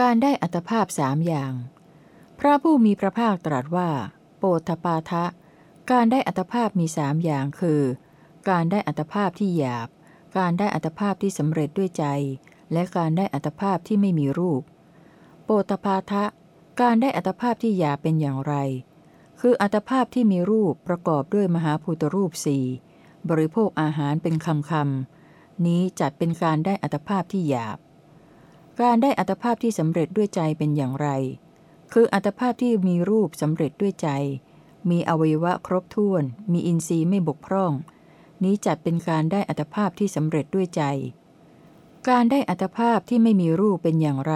การได้อัตภาพสามอย่าง พระผู้มีพระภาคตรัสว่า โปธปาทะ การได้อัตภาพมีสามอย่างคือ การได้อัตภาพที่หยาบ การได้อัตภาพที่สำเร็จด้วยใจ และการได้อัตภาพที่ไม่มีรูป โปตปาทะ การได้อัตภาพที่หยาบเป็นอย่างไร คืออัตภาพที่มีรูปประกอบด้วยมหาภูตรูปสี่บริโภคอาหารเป็นคำคำนี้จัดเป็นการได้อัตภาพที่หยาบ การได้อัตภาพที่สำเร็จด้วยใจเป็นอย่างไร คืออัตภาพที่มีรูปสำเร็จด้วยใจ มีอวัยวะครบถ้วน มีอินทรีย์ไม่บกพร่อง นี้จัดเป็นการได้อัตภาพที่สำเร็จด้วยใจ การได้อัตภาพที่ไม่มีรูปเป็นอย่างไร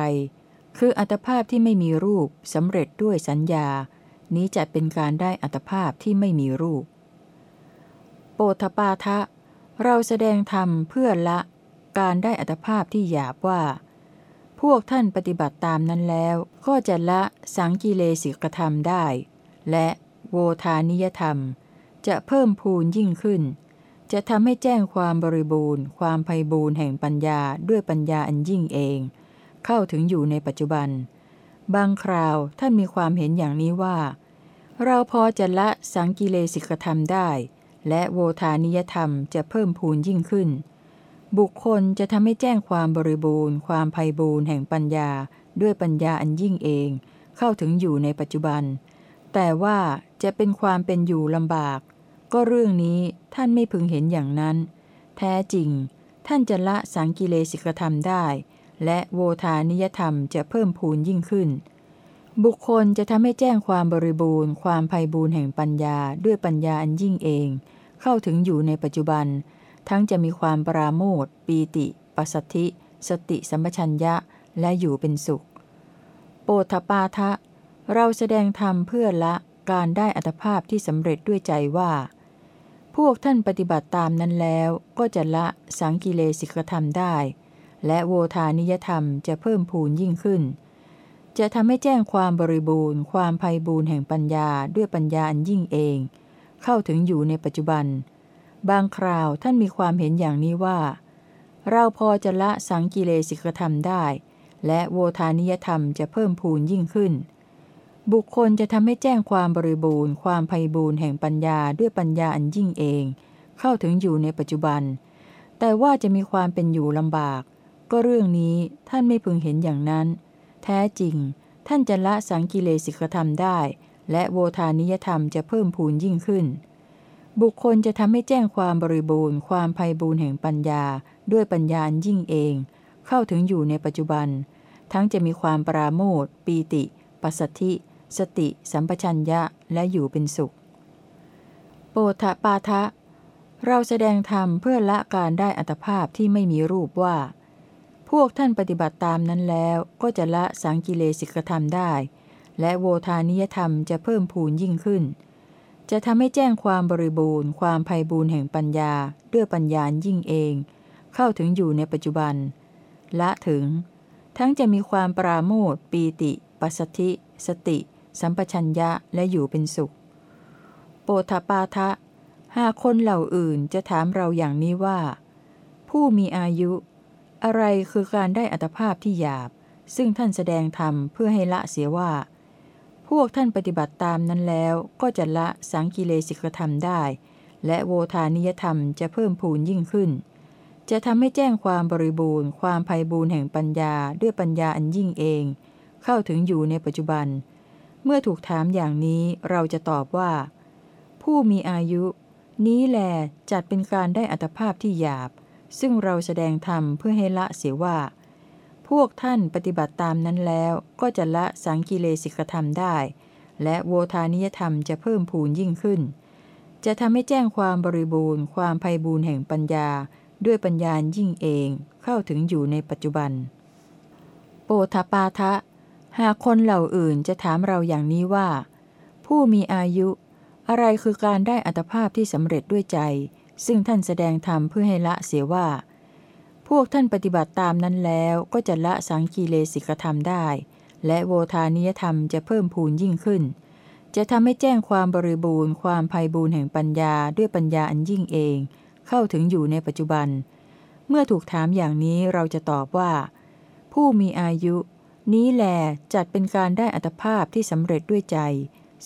คืออัตภาพที่ไม่มีรูปสำเร็จด้วยสัญญา นี้จัดเป็นการได้อัตภาพที่ไม่มีรูป โปธปาทะ เราแสดงธรรมเพื่อละ การได้อัตภาพที่หยาบว่า วกท่านปฏิบัติตามนั้นแล้วก็จะละสังกิเลสิกธรรมได้ และโวทานิยธรรม จะเพิ่มพูนยิ่งขึ้น จะทำให้แจ้งความบริบูรณ์ ความไพบูรณ์แห่งปัญญาด้วยปัญญาอันยิ่งเอง เข้าถึงอยู่ในปัจจุบัน บางคราวท่านมีความเห็นอย่างนี้ว่า เราพอจะละสังกิเลสิกธรรมได้ และโวทานิยธรรมจะเพิ่มพูนยิ่งขึ้น บุคคลจะทำให้แจ้งความบริบูรณ์ ความไพบูรณ์แห่งปัญญา ด้วยปัญญาอันยิ่งเอง เข้าถึงอยู่ในปัจจุบัน แต่ว่าจะเป็นความเป็นอยู่ลำบาก ก็เรื่องนี้ท่านไม่พึงเห็นอย่างนั้น แท้จริง ท่านจะละสังกิเลสิกธรรมได้ และโวทานิยธรรมจะเพิ่มพูนยิ่งขึ้น บุคคลจะทำให้แจ้งความบริบูรณ์ ความไพบูรณ์แห่งปัญญาด้วยปัญญาอันยิ่งเอง เข้าถึงอยู่ในปัจจุบัน ทั้งจะมีความปราโมทปีติปัสสธิ สติสัมปชัญญะและอยู่เป็นสุข โปธปาทะ เราแสดงธรรมเพื่อละการได้อัตภาพที่สำเร็จด้วยใจว่า พวกท่านปฏิบัติตามนั้นแล้วก็จะละสังกิเลสิกธรรมได้ และโวทานิยธรรมจะเพิ่มพูนยิ่งขึ้น จะทำให้แจ้งความบริบูรณ์ ความไพบูรณ์แห่งปัญญาด้วยปัญญาอันยิ่งเอง เข้าถึงอยู่ในปัจจุบัน บางคราวท่านมีความเห็นอย่างนี้ว่า เราพอจะละสังกิเลสิกธรรมได้ และโวทานิยธรรมจะเพิ่มพูนยิ่งขึ้น บุคคลจะทำให้แจ้งความบริบูรณ์ ความไพบูรณ์แห่งปัญญาด้วยปัญญาอันยิ่งเอง เข้าถึงอยู่ในปัจจุบัน แต่ว่าจะมีความเป็นอยู่ลำบาก ก็เรื่องนี้ท่านไม่พึงเห็นอย่างนั้น แท้จริง ท่านจะละสังกิเลสิกธรรมได้ และโวทานิยธรรมจะเพิ่มพูนยิ่งขึ้น บุคคลจะทำให้แจ้งความบริบูรณ์ ความไพบูรณ์แห่งปัญญา ด้วยปัญญาอันยิ่งเอง เข้าถึงอยู่ในปัจจุบัน ทั้งจะมีความปราโมทปีติ ปัสสธิ สติ สัมปชัญญะและอยู่เป็นสุข โปธปาทะ เราแสดงธรรมเพื่อละการได้อัตภาพที่ไม่มีรูปว่า พวกท่านปฏิบัติตามนั้นแล้วก็จะละสังกิเลสิกธรรมได้ และโวทานิยธรรมจะเพิ่มพูนยิ่งขึ้น จะทำให้แจ้งความบริบูรณ์ ความไพบูรณ์แห่งปัญญา ด้วยปัญญายิ่งเอง เข้าถึงอยู่ในปัจจุบัน ละถึง ทั้งจะมีความปราโมทปีติ ปัสสธิ สติ สัมปชัญญะและอยู่เป็นสุข โปธปาทะหากคนเหล่าอื่นจะถามเราอย่างนี้ว่า ผู้มีอายุ อะไรคือการได้อัตภาพที่หยาบ ซึ่งท่านแสดงธรรมเพื่อให้ละเสียว่า พวกท่านปฏิบัติตามนั้นแล้วก็จะละสังกิเลสิกธรรมได้ และโวทานิยธรรมจะเพิ่มพูนยิ่งขึ้น จะทำให้แจ้งความบริบูรณ์ ความไพบูรณ์แห่งปัญญาด้วยปัญญาอันยิ่งเอง เข้าถึงอยู่ในปัจจุบัน เมื่อถูกถามอย่างนี้เราจะตอบว่า ผู้มีอายุ นี้แลจัดเป็นการได้อัตภาพที่หยาบ ซึ่งเราแสดงธรรมเพื่อให้ละเสียว่า พวกท่านปฏิบัติตามนั้นแล้วก็จะละสังกิเลสิกธรรมได้ และโวทานิยธรรมจะเพิ่มพูนยิ่งขึ้น จะทำให้แจ้งความบริบูรณ์ ความไพบูรณ์แห่งปัญญา ด้วยปัญญายิ่งเองเข้าถึงอยู่ในปัจจุบัน โปธปาทะ หากคนเหล่าอื่นจะถามเราอย่างนี้ว่า ผู้มีอายุ อะไรคือการได้อัตภาพที่สำเร็จด้วยใจ ซึ่งท่านแสดงธรรมเพื่อให้ละเสียว่า พวกท่านปฏิบัติตามนั้นแล้วก็จะละสังกีเลสิกธรรมได้ และโวทานิยธรรมจะเพิ่มพูนยิ่งขึ้น จะทำให้แจ้งความบริบูรณ์ความไพบูรณ์แห่งปัญญาด้วยปัญญาอันยิ่งเอง เข้าถึงอยู่ในปัจจุบัน เมื่อถูกถามอย่างนี้เราจะตอบว่า ผู้มีอายุ นี้แหลจัดเป็นการได้อัตภาพที่สำเร็จด้วยใจ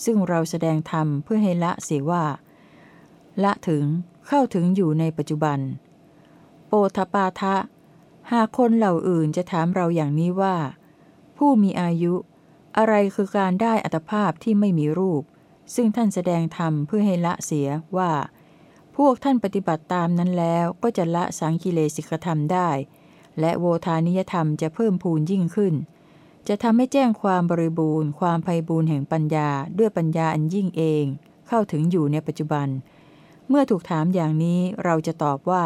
ซึ่งเราแสดงธรรมเพื่อให้ละเสียว่า ละถึงเข้าถึงอยู่ในปัจจุบัน โปทปาทะ หากคนเหล่าอื่นจะถามเราอย่างนี้ว่า ผู้มีอายุ อะไรคือการได้อัตภาพที่ไม่มีรูป ซึ่งท่านแสดงธรรมเพื่อให้ละเสียว่า พวกท่านปฏิบัติตามนั้นแล้วก็จะละสังกิเลสิกธรรมได้ และโวทานิยธรรมจะเพิ่มพูนยิ่งขึ้น จะทำให้แจ้งความบริบูรณ์ ความไพ่บูรณ์แห่งปัญญาด้วยปัญญาอันยิ่งเอง เข้าถึงอยู่ในปัจจุบัน เมื่อถูกถามอย่างนี้เราจะตอบว่า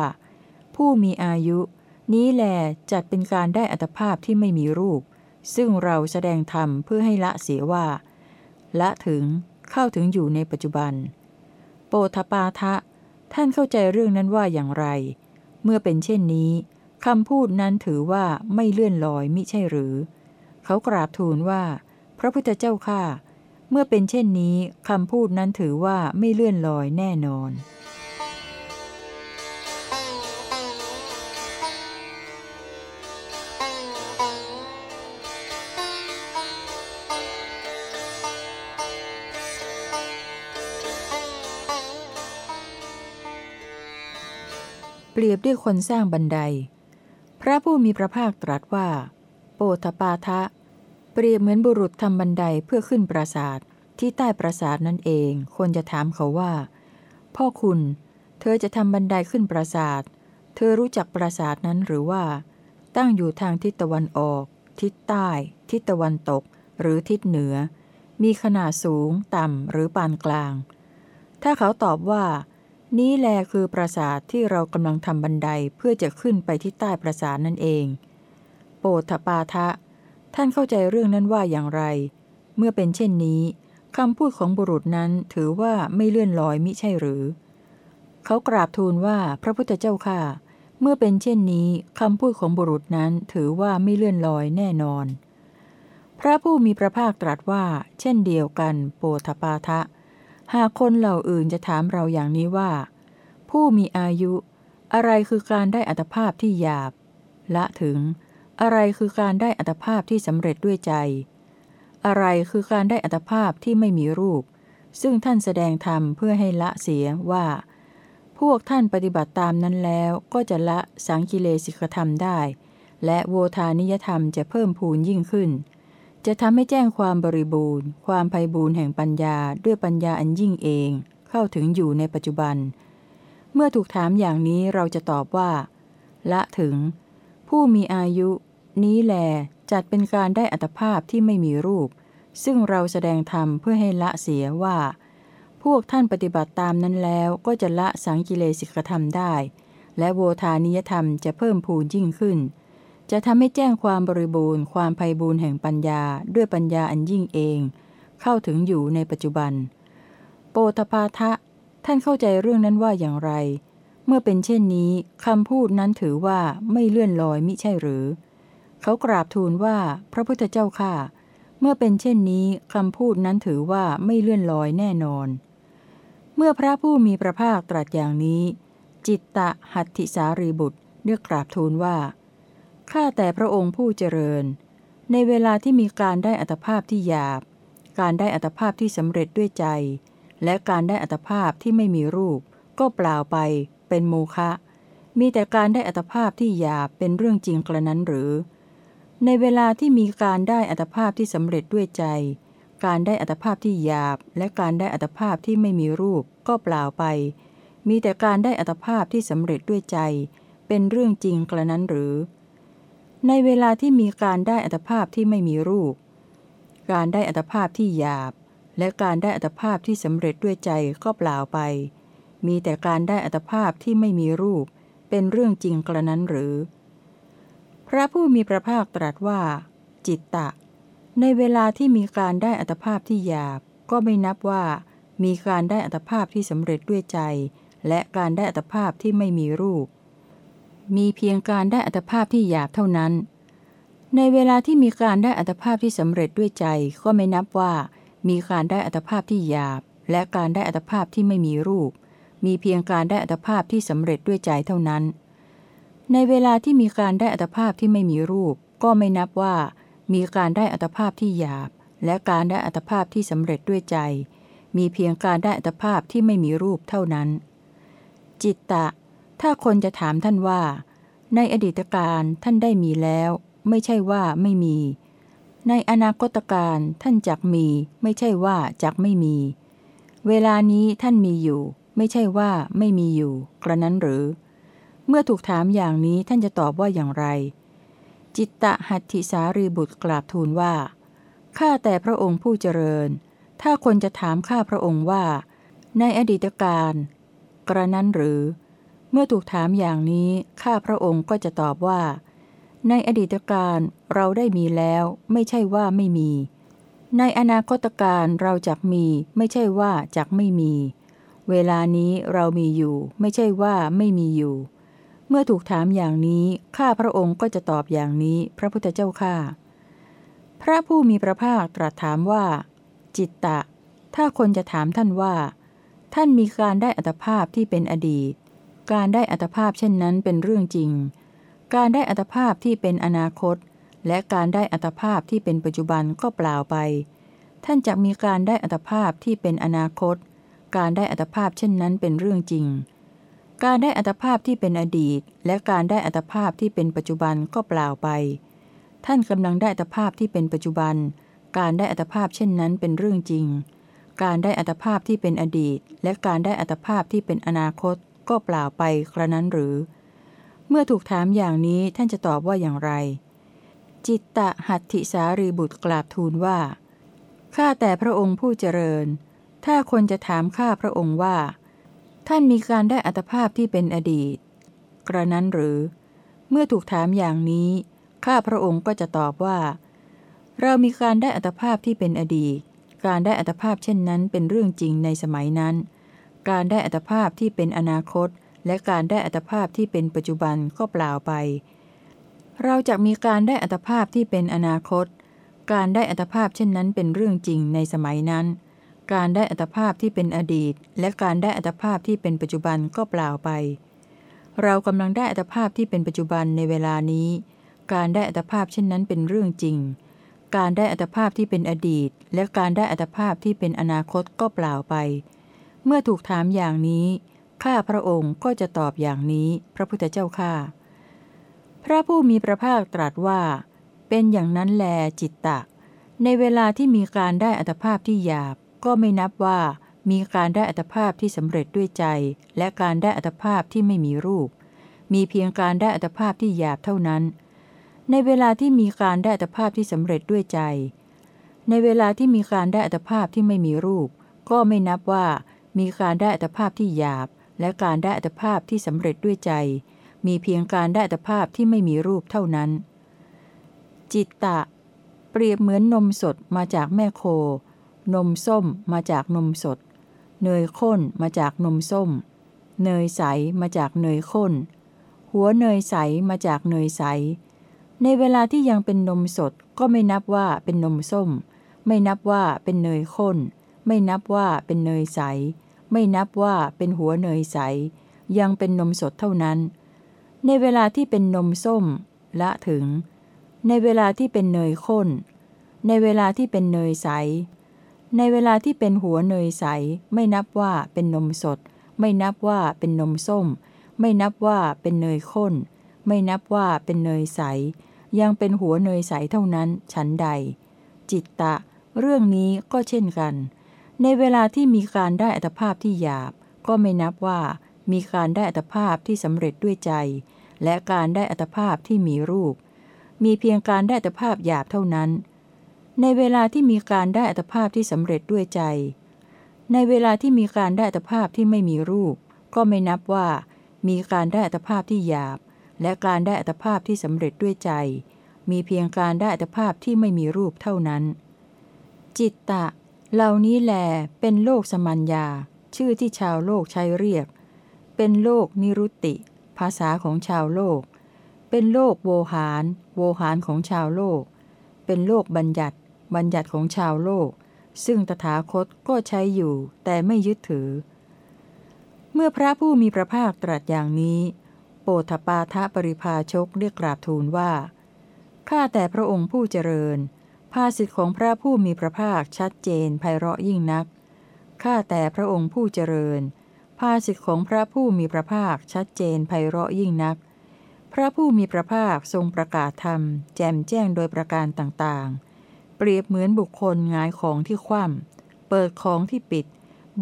ผู้มีอายุ นี้แหลจัดเป็นการได้อัตภาพที่ไม่มีรูป ซึ่งเราแสดงธรรมเพื่อให้ละเสียว่า ละถึงเข้าถึงอยู่ในปัจจุบัน โปทปาทะ ท่านเข้าใจเรื่องนั้นว่าอย่างไร เมื่อเป็นเช่นนี้คำพูดนั้นถือว่าไม่เลื่อนลอยมิใช่หรือ เขากราบทูลว่า พระพุทธเจ้าข้าเมื่อเป็นเช่นนี้คำพูดนั้นถือว่าไม่เลื่อนลอยแน่นอน รียบด้วยคนสร้างบันได พระผู้มีพระภาคตรัสว่า โปทปาทะ เปรียบเหมือนบุรุษทำบันไดเพื่อขึ้นปราสาทที่ใต้ปราสาทนั่นเองคนจะถามเขาว่า พ่อคุณ เธอจะทำบันไดขึ้นปราสาท เธอรู้จักปราสาทนั้นหรือว่า ตั้งอยู่ทางทิศตะวันออก ทิศใต้ ทิศตะวันตก หรือทิศเหนือ มีขนาดสูง ต่ำ หรือปานกลาง ถ้าเขาตอบว่า นี้แลคือปราสาทที่เรากำลังทำบันไดเพื่อจะขึ้นไปที่ใต้ปราสาทนั่นเอง โปทปาทะ ท่านเข้าใจเรื่องนั้นว่าอย่างไร เมื่อเป็นเช่นนี้คำพูดของบุรุษนั้นถือว่าไม่เลื่อนลอยมิใช่หรือ เขากราบทูลว่าพระพุทธเจ้าค่ะ เมื่อเป็นเช่นนี้คำพูดของบุรุษนั้นถือว่าไม่เลื่อนลอยแน่นอน พระผู้มีพระภาคตรัสว่า เช่นเดียวกัน โปทปาทะ หากคนเหล่าอื่นจะถามเราอย่างนี้ว่า ผู้มีอายุ อะไรคือการได้อัตภาพที่หยาบ ละถึง อะไรคือการได้อัตภาพที่สำเร็จด้วยใจ อะไรคือการได้อัตภาพที่ไม่มีรูป ซึ่งท่านแสดงธรรมเพื่อให้ละเสียว่า พวกท่านปฏิบัติตามนั้นแล้วก็จะละสังกิเลสิกธรรมได้ และโวทานิยธรรมจะเพิ่มพูนยิ่งขึ้น จะทำให้แจ้งความบริบูรณ์ ความไพ่บูรณ์แห่งปัญญาด้วยปัญญาอันยิ่งเอง เข้าถึงอยู่ในปัจจุบัน เมื่อถูกถามอย่างนี้เราจะตอบว่า ละถึง ผู้มีอายุ นี้แลจัดเป็นการได้อัตภาพที่ไม่มีรูป ซึ่งเราแสดงธรรมเพื่อให้ละเสียว่า พวกท่านปฏิบัติตามนั้นแล้วก็จะละสังกิเลสิกธรรมได้ และโวทานิยธรรมจะเพิ่มพูนยิ่งขึ้น จะทำให้แจ้งความบริบูรณ์ ความไพ่บูรณ์แห่งปัญญาด้วยปัญญาอันยิ่งเอง เข้าถึงอยู่ในปัจจุบัน โปตปาทะ ท่านเข้าใจเรื่องนั้นว่าอย่างไร เมื่อเป็นเช่นนี้คำพูดนั้นถือว่าไม่เลื่อนลอยมิใช่หรือ เขากราบทูลว่าพระพุทธเจ้าข้าเมื่อเป็นเช่นนี้คำพูดนั้นถือว่าไม่เลื่อนลอยแน่นอน เมื่อพระผู้มีพระภาคตรัสอย่างนี้ จิตตะหัตถิสารีบุตรเรียกกราบทูลว่า ข้าแต่พระองค์ผู้เจริญ ในเวลาที่มีการได้อัตภาพที่หยาบ การได้อัตภาพที่สำเร็จด้วยใจ และการได้อัตภาพที่ไม่มีรูป ก็เปล่าไป เป็นโมฆะมีแต่การได้อัตภาพที่หยาบเป็นเรื่องจริงกระนั้นหรือ ในเวลาที่มีการได้อัตภาพที่สำเร็จด้วยใจ การได้อัตภาพที่หยาบ และการได้อัตภาพที่ไม่มีรูป ก็เปล่าไป มีแต่การได้อัตภาพที่สำเร็จด้วยใจ เป็นเรื่องจริงกระนั้นหรือ ในเวลาที่มีการได้อัตภาพที่ไม่มีรูป การได้อัตภาพที่หยาบ และการได้อัตภาพที่สำเร็จด้วยใจก็เปล่าไป มีแต่การได้อัตภาพที่ไม่มีรูป เป็นเรื่องจริงกระนั้นหรือ พระผู้มีพระภาคตรัสว่า จิตตะ ในเวลาที่มีการได้อัตภาพที่หยาบ ก็ไม่นับว่า มีการได้อัตภาพที่สำเร็จด้วยใจ และการได้อัตภาพที่ไม่มีรูป มีเพียงการได้อัตภาพที่หยาบเท่านั้น ในเวลาที่มีการได้อัตภาพที่สำเร็จด้วยใจก็ไม่นับว่า มีการได้อัตภาพที่หยาบ และการได้อัตภาพที่ไม่มีรูป มีเพียงการได้อัตภาพที่สำเร็จด้วยใจเท่านั้น ในเวลาที่มีการได้อัตภาพที่ไม่มีรูป ก็ไม่นับว่า มีการได้อัตภาพที่หยาบ และการได้อัตภาพที่สำเร็จด้วยใจ มีเพียงการได้อัตภาพที่ไม่มีรูปเท่านั้น จิตตะ ถ้าคนจะถามท่านว่า ในอดีตการท่านได้มีแล้ว ไม่ใช่ว่าไม่มี ในอนาคตการท่านจักมี ไม่ใช่ว่าจักไม่มี เวลานี้ท่านมีอยู่ ไม่ใช่ว่าไม่มีอยู่ กระนั้นหรือ เมื่อถูกถามอย่างนี้ท่านจะตอบว่าอย่างไร จิตตะหัตถิสารีบุตรกราบทูลว่าข้าแต่พระองค์ผู้เจริญ ถ้าคนจะถามข้าพระองค์ว่า ในอดีตการ กระนั้นหรือ เมื่อถูกถามอย่างนี้ ข้าพระองค์ก็จะตอบว่า ในอดีตการเราได้มีแล้วไม่ใช่ว่าไม่มี ในอนาคตการเราจักมีไม่ใช่ว่าจักไม่มี เวลานี้เรามีอยู่ ไม่ใช่ว่าไม่มีอยู่ เมื่อถูกถามอย่างนี้ข้าพระองค์ก็จะตอบอย่างนี้ พระพุทธเจ้าข้าพระผู้มีพระภาคตรัสถามว่า จิตตะ ถ้าคนจะถามท่านว่า ท่านมีการได้อัตภาพที่เป็นอดีต การได้อัตภาพเช่นนั้นเป็นเรื่องจริง การได้อัตภาพที่เป็นอนาคต และการได้อัตภาพที่เป็นปัจจุบันก็เปล่าไป ท่านจะมีการได้อัตภาพที่เป็นอนาคต การได้อัตภาพเช่นนั้นเป็นเรื่องจริง การได้อัตภาพที่เป็นอดีต และการได้อัตภาพที่เป็นปัจจุบันก็เปล่าไป ท่านกำลังได้อัตภาพที่เป็นปัจจุบัน การได้อัตภาพเช่นนั้นเป็นเรื่องจริง การได้อัตภาพที่เป็นอดีต และการได้อัตภาพที่เป็นอนาคต ก็เปล่าไปกระนั้นหรือ เมื่อถูกถามอย่างนี้ท่านจะตอบว่าอย่างไร จิตตะหัตถิสารีบุตรกราบทูลว่า ข้าแต่พระองค์ผู้เจริญ ถ้าคนจะถามข้าพระองค์ว่า ท่านมีการได้อัตภาพที่เป็นอดีต กระนั้นหรือ เมื่อถูกถามอย่างนี้ ข้าพระองค์ก็จะตอบว่า เรามีการได้อัตภาพที่เป็นอดีต การได้อัตภาพเช่นนั้นเป็นเรื่องจริงในสมัยนั้น การได้อัตภาพที่เป็นอนาคต และการได้อัตภาพที่เป็นปัจจุบันก็เปล่าไป เราจะมีการได้อัตภาพที่เป็นอนาคต การได้อัตภาพเช่นนั้นเป็นเรื่องจริงในสมัยนั้น การได้อัตภาพที่เป็นอดีต และการได้อัตภาพที่เป็นปัจจุบันก็เปล่าไป เรากำลังได้อัตภาพที่เป็นปัจจุบันในเวลานี้ การได้อัตภาพเช่นนั้นเป็นเรื่องจริง การได้อัตภาพที่เป็นอดีต และการได้อัตภาพที่เป็นอนาคตก็เปล่าไป เมื่อถูกถามอย่างนี้ ข้าพระองค์ก็จะตอบอย่างนี้ พระพุทธเจ้าข้าพระผู้มีพระภาคตรัสว่า เป็นอย่างนั้นแลจิตตะ ในเวลาที่มีการได้อัตภาพที่หยาบ ก็ไม่นับว่ามีการได้อัตภาพที่สำเร็จด้วยใจ และการได้อัตภาพที่ไม่มีรูป มีเพียงการได้อัตภาพที่หยาบเท่านั้น ในเวลาที่มีการได้อัตภาพที่สำเร็จด้วยใจ ในเวลาที่มีการได้อัตภาพที่ไม่มีรูป ก็ไม่นับว่า มีการได้อัตภาพที่หยาบ และการได้อัตภาพที่สำเร็จด้วยใจ มีเพียงการได้อัตภาพที่ไม่มีรูปเท่านั้น จิตตะ เปรียบเหมือนนมสดมาจากแม่โค นมส้มมาจากนมสด เนยข้นมาจากนมส้ม เนยใสมาจากเนยข้น หัวเนยใสมาจากเนยใส ในเวลาที่ยังเป็นนมสดก็ไม่นับว่าเป็นนมส้ม ไม่นับว่าเป็นเนยข้นไม่นับว่าเป็นเนยใส ไม่นับว่าเป็นหัวเนยใส ยังเป็นนมสดเท่านั้น ในเวลาที่เป็นนมส้ม ละถึง ในเวลาที่เป็นเนยข้น ในเวลาที่เป็นเนยใส ในเวลาที่เป็นหัวเนยใส ไม่นับว่าเป็นนมสด ไม่นับว่าเป็นนมส้ม ไม่นับว่าเป็นเนยข้น ไม่นับว่าเป็นเนยใส ยังเป็นหัวเนยใสเท่านั้น ฉันใด จิตตะ เรื่องนี้ก็เช่นกัน ในเวลาที่มีการได้อัตภาพที่หยาบ ก็ไม่นับว่ามีการได้อัตภาพที่สำเร็จด้วยใจ และการได้อัตภาพที่มีรูป มีเพียงการได้อัตภาพหยาบเท่านั้น ในเวลาที่มีการได้อัตภาพที่สำเร็จด้วยใจ ในเวลาที่มีการได้อัตภาพที่ไม่มีรูป ก็ไม่นับว่า มีการได้อัตภาพที่หยาบ และการได้อัตภาพที่สำเร็จด้วยใจ มีเพียงการได้อัตภาพที่ไม่มีรูปเท่านั้น จิตตะ เหล่านี้แลเป็นโลกสมัญญา ชื่อที่ชาวโลกใช้เรียก เป็นโลกนิรุตติ ภาษาของชาวโลก เป็นโลกโวหาร โวหารของชาวโลก เป็นโลกบัญญัติ บัญญัติของชาวโลก ซึ่งตถาคตก็ใช้อยู่แต่ไม่ยึดถือ เมื่อพระผู้มีพระภาคตรัสอย่างนี้ โปธปาทะปริภาชกเรียกกราบทูลว่าข้าข้าแต่พระองค์ผู้เจริญ ภาสิทธิของพระผู้มีพระภาคชัดเจนไพเราะยิ่งนัก ข้าแต่พระองค์ผู้เจริญ ภาสิทธิของพระผู้มีพระภาคชัดเจนไพเราะยิ่งนัก พระผู้มีพระภาคทรงประกาศธรรม แจมแจ้งโดยประการต่างๆ เปรียบเหมือนบุคคลงายของที่คว่ำ เปิดของที่ปิด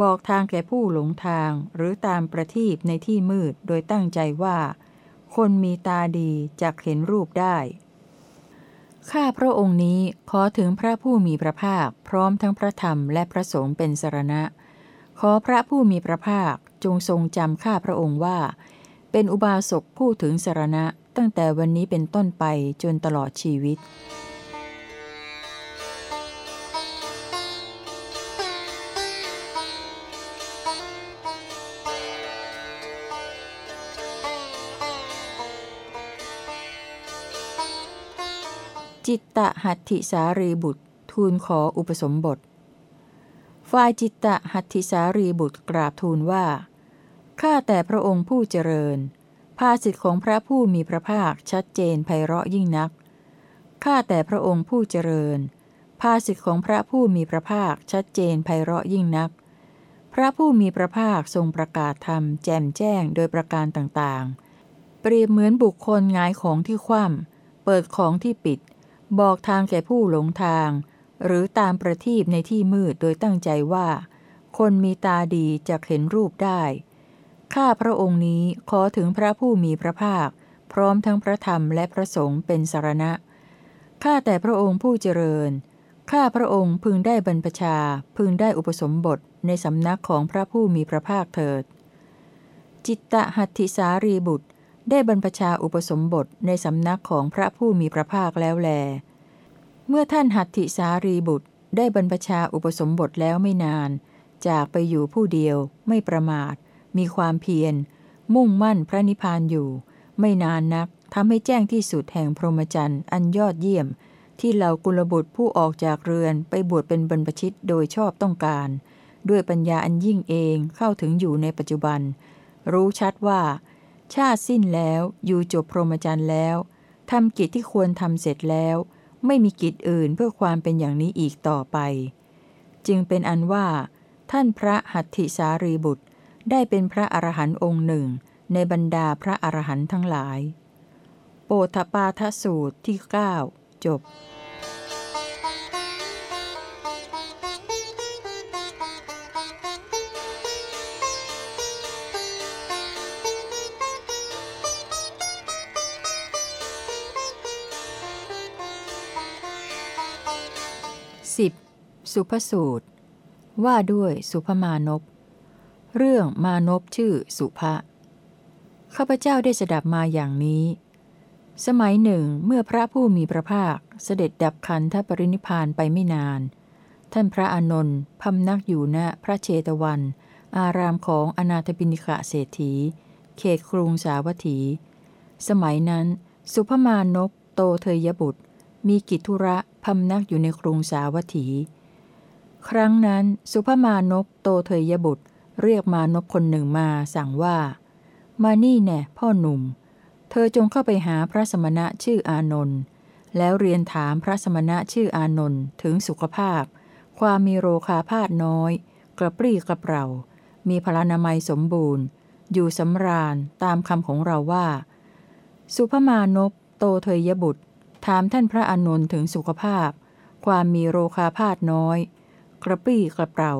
บอกทางแก่ผู้หลงทาง หรือตามประทีปในที่มืด โดยตั้งใจว่า คนมีตาดีจะเห็นรูปได้ ข้าพระองค์นี้ขอถึงพระผู้มีพระภาค พร้อมทั้งพระธรรมและพระสงฆ์เป็นสรณะ ขอพระผู้มีพระภาคจงทรงจำข้าพระองค์ว่า เป็นอุบาสกผู้ถึงสรณะตั้งแต่วันนี้เป็นต้นไปจนตลอดชีวิต จิตตหัตถิสารีบุตร ทูลขออุปสมบท ฝ่ายจิตตหัตถิสารีบุตรกราบทูลว่า ข้าแต่พระองค์ผู้เจริญ ภาสิทธิของพระผู้มีพระภาคชัดเจนไพเราะยิ่งนัก ข้าแต่พระองค์ผู้เจริญ ภาสิทธิของพระผู้มีพระภาคชัดเจนไพเราะยิ่งนัก พระผู้มีพระภาคทรงประกาศธรรมแจ่มแจ้งโดยประการต่างๆ เปรียบเหมือนบุคคลงายของที่คว่ำเปิดของที่ปิด บอกทางแก่ผู้หลงทาง หรือตามประทีปในที่มืดโดยตั้งใจว่า คนมีตาดีจะเห็นรูปได้ ข้าพระองค์นี้ขอถึงพระผู้มีพระภาค พร้อมทั้งพระธรรมและพระสงฆ์เป็นสารณะ ข้าแต่พระองค์ผู้เจริญ ข้าพระองค์พึงได้บรรพชา พึงได้อุปสมบทในสำนักของพระผู้มีพระภาคเถิด จิตตหัตถิสารีบุตรได้บรรพชาอุปสมบทในสำนักของพระผู้มีพระภาคแล้วแล เมื่อท่านหัตถิสารีบุตรได้บรรพชาอุปสมบทแล้วไม่นาน จากไปอยู่ผู้เดียว ไม่ประมาท มีความเพียร มุ่งมั่นพระนิพพานอยู่ ไม่นานนักทำให้แจ้งที่สุดแห่งพรหมจรรย์อันยอดเยี่ยม ที่เหล่ากุลบุตรผู้ออกจากเรือนไปบวชเป็นบรรพชิตโดยชอบต้องการ ด้วยปัญญาอันยิ่งเองเข้าถึงอยู่ในปัจจุบัน รู้ชัดว่า ชาติสิ้นแล้วอยู่จบพรหมจรรย์แล้วทำกิจที่ควรทำเสร็จแล้ว ไม่มีกิจอื่นเพื่อความเป็นอย่างนี้อีกต่อไป จึงเป็นอันว่า ท่านพระหัตถิสารีบุตรได้เป็นพระอรหันต์องค์หนึ่ง ในบรรดาพระอรหันต์ทั้งหลาย โปธปาทสูตรที่ 9 จบ สุภสูตร ว่าด้วยสุภมานพเรื่องมานพชื่อสุภะข้าพเจ้าได้สดับมาอย่างนี้ สมัยหนึ่งเมื่อพระผู้มีพระภาคเสด็จดับขันธปรินิพานไปไม่นาน ท่านพระอานนท์พำนักอยู่ณพระเชตวัน อารามของอนาถปิณิกะเศรษฐี เขตกรุงสาวัตถี สมัยนั้น สุภมานพโตเทยบุตร มีกิจธุระพำนักอยู่ในกรุงสาวัตถี ครั้งนั้นสุภมานพโตเทยบุตร เรียกมานพคนหนึ่งมาสั่งว่า มานี่แน่พ่อหนุ่ม เธอจงเข้าไปหาพระสมณะชื่ออานนท์แล้วเรียนถามพระสมณะชื่ออานนท์ถึงสุขภาพ ความมีโรคาพาธน้อย กระปรี้กระเปร่า มีพลานามัยสมบูรณ์ อยู่สำราญตามคำของเราว่า สุภมานพโตเทยบุตร ถามท่านพระอานนท์ถึงสุขภาพ ความมีโรคาพาธน้อย กระปรี้กระเปร่า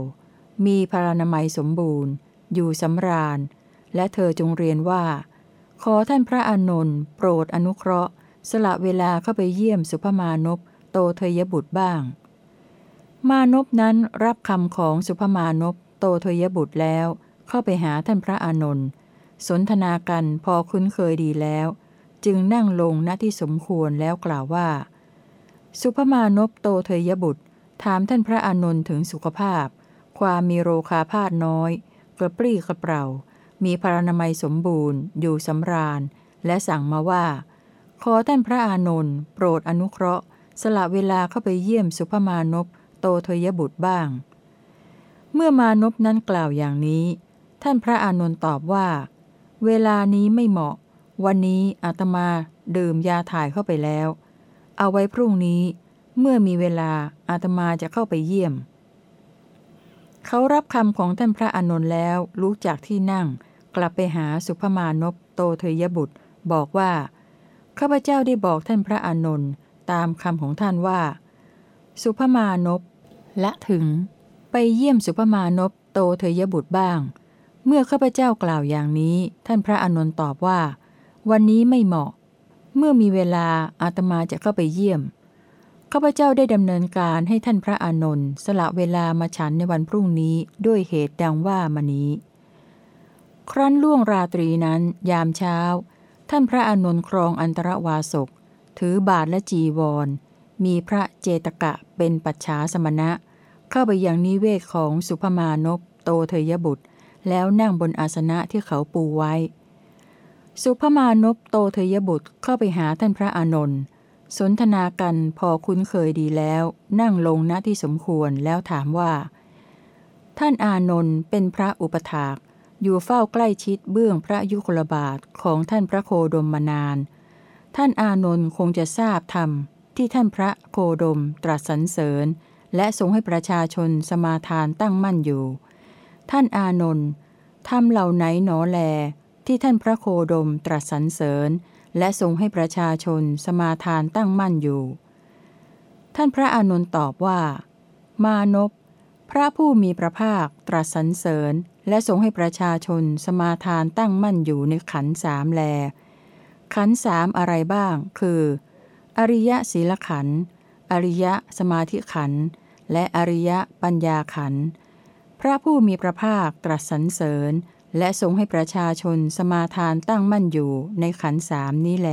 มีพลานามัยสมบูรณ์ อยู่สำราญ และเธอจงเรียนว่า ขอท่านพระอานนท์โปรดอนุเคราะห์ สละเวลาเข้าไปเยี่ยมสุภมานพโตเทยบุตรบ้าง มานพนั้นรับคำของสุภมานพโตเทยบุตรแล้ว เข้าไปหาท่านพระอานนท์สนทนากันพอคุ้นเคยดีแล้ว จึงนั่งลงณที่สมควรแล้วกล่าวว่า สุภมานพโตเทยบุตร ถามท่านพระอานนท์ถึงสุขภาพ ความมีโรคาพาธน้อย กระปรี้กระเปร่า มีพรรณนามัยสมบูรณ์ อยู่สำราญ และสั่งมาว่า ขอท่านพระอานนท์โปรดอนุเคราะห์ สละเวลาเข้าไปเยี่ยมสุภมานพโตทยบุตรบ้าง เมื่อมานพนั้นกล่าวอย่างนี้ ท่านพระอานนท์ตอบว่า เวลานี้ไม่เหมาะ วันนี้อาตมาดื่มยาถ่ายเข้าไปแล้ว เอาไว้พรุ่งนี้ เมื่อมีเวลาอาตมาจะเข้าไปเยี่ยม เขารับคำของท่านพระอานนท์แล้วลุกจากที่นั่ง กลับไปหาสุภมานพโตเทยบุตร บอกว่าข้าพเจ้าได้บอกท่านพระอานนท์ตามคำของท่านว่า สุภมานพและถึง ไปเยี่ยมสุภมานพโตเทยบุตรบ้าง เมื่อข้าพเจ้ากล่าวอย่างนี้ ท่านพระอานนท์ตอบว่า วันนี้ไม่เหมาะ เมื่อมีเวลาอาตมาจะเข้าไปเยี่ยม ข้าพเจ้าได้ดำเนินการให้ท่านพระอานนท์สละเวลามาฉันในวันพรุ่งนี้ด้วยเหตุดังว่ามานี้ ครั้นล่วงราตรีนั้น ยามเช้า ท่านพระอานนท์ครองอันตรวาสก ถือบาทและจีวร มีพระเจตกะเป็นปัจฉาสมณะ เข้าไปยังนิเวศของสุภมานพโตเทยบุตร แล้วนั่งบนอาสนะที่เขาปูไว้ สุภมานพโตเทยบุตรเข้าไปหาท่านพระอานนท์ สนทนากันพอคุ้นเคยดีแล้ว นั่งลงณที่สมควรแล้วถามว่า ท่านอานนท์เป็นพระอุปถากอยู่เฝ้าใกล้ชิดเบื้องพระยุคลบาทของท่านพระโคดมมานาน ท่านอานนท์คงจะทราบธรรมที่ท่านพระโคดมตรัสสรรเสริญ และทรงให้ประชาชนสมาทานตั้งมั่นอยู่ ท่านอานนท์ทำเหล่าไหนหนอแล ที่ท่านพระโคดมตรัสสรรเสริญ และทรงให้ประชาชนสมาทานตั้งมั่นอยู่ ท่านพระอานนท์ตอบว่า มานพพระผู้มีพระภาคตรัสสรรเสริญ และทรงให้ประชาชนสมาทานตั้งมั่นอยู่ในขันสามแล ขันสามอะไรบ้าง คือ อริยศีลขัน อริยสมาธิขัน และอริยปัญญาขัน พระผู้มีพระภาคตรัสสรรเสริญ และทรงให้ประชาชนสมาทานตั้งมั่นอยู่ในขันสามนี้แล